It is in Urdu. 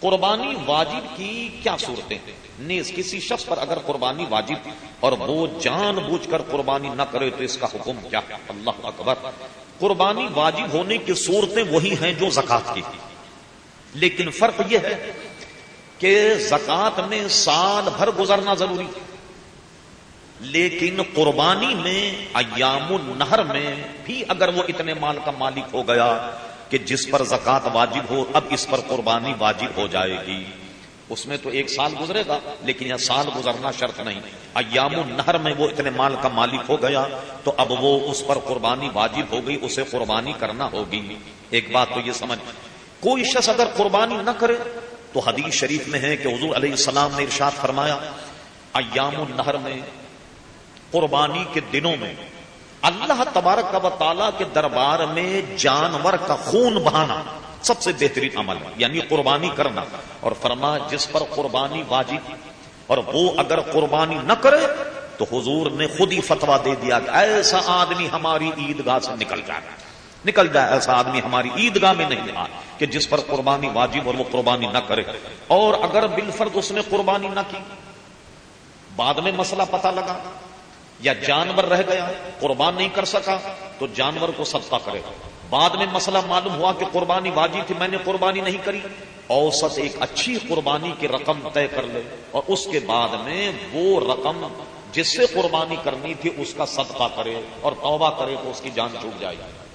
قربانی واجب کی کیا صورتیں؟ نیز کسی شخص پر اگر قربانی واجب اور وہ جان بوجھ کر قربانی نہ کرے تو اس کا حکم کیا؟ اللہ اکبر۔ قربانی واجب ہونے کی صورتیں وہی ہیں جو زکات کی۔ لیکن فرق یہ ہے کہ زکات میں سال بھر گزرنا ضروری لیکن قربانی میں ایام النہر میں بھی اگر وہ اتنے مال کا مالک ہو گیا کہ جس پر زکات واجب ہو، اب اس پر قربانی واجب ہو جائے گی۔ اس میں تو ایک سال گزرے گا، لیکن یہ سال گزرنا شرط نہیں۔ ایام النہر میں وہ اتنے مال کا مالک ہو گیا، تو اب وہ اس پر قربانی واجب ہو گئی، اسے قربانی کرنا ہوگی۔ ایک بات تو یہ سمجھ۔ کوئی شخص اگر قربانی نہ کرے، تو حدیث شریف میں ہے کہ حضور علیہ السلام نے ارشاد فرمایا، ایام النہر میں قربانی کے دنوں میں اللہ تبارک و تعالیٰ کے دربار میں جانور کا خون بہانا سب سے بہترین عمل ہے یعنی قربانی کرنا۔ اور فرما، جس پر قربانی واجب اور وہ اگر قربانی نہ کرے، تو حضور نے خود ہی فتوا دے دیا کہ ایسا آدمی ہماری عیدگاہ سے نکل جائے۔ نکل جائے، ایسا آدمی ہماری عیدگاہ میں نہیں آ کہ جس پر قربانی واجب اور وہ قربانی نہ کرے۔ اور اگر بالفرد اس نے قربانی نہ کی، بعد میں مسئلہ پتہ لگا۔ یا جانور رہ گیا، قربان نہیں کر سکا، تو جانور کو صدقہ کرے۔ بعد میں مسئلہ معلوم ہوا کہ قربانی واجب تھی، میں نے قربانی نہیں کری۔ اوسط ایک اچھی قربانی کی رقم طے کر لے۔ اور اس کے بعد میں وہ رقم جس سے قربانی کرنی تھی، اس کا صدقہ کرے اور توبہ کرے تو اس کی جان چھوٹ جائے۔ گی